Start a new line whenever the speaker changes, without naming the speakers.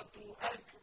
الْآخِرَةُ أَكْبَرُ